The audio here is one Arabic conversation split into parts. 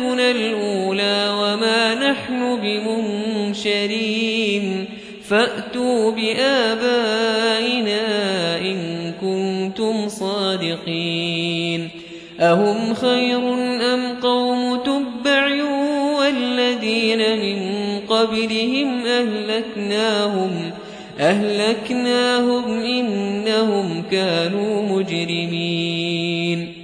موتتنا الأولى وما نحن بمنشرين فأتوا بآبائنا إن كنتم صادقين أهم خير أم قوم تبع والذين من قبلهم أهلكناهم أهلكناهم إنهم كانوا مجرمين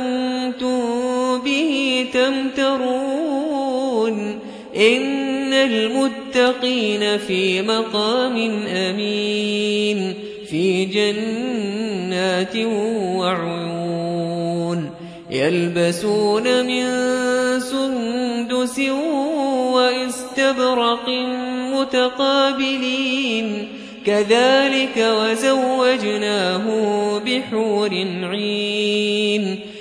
به تمترون إن المتقين في مقام أمين في جنات وعيون يلبسون من سندس واستبرق متقابلين كذلك وزوجناه بحور عين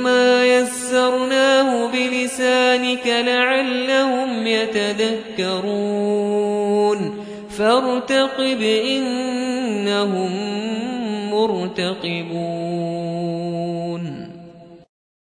فإنما يسرناه بلسانك لعلهم يتذكرون. فارتقب إنهم مرتقبون.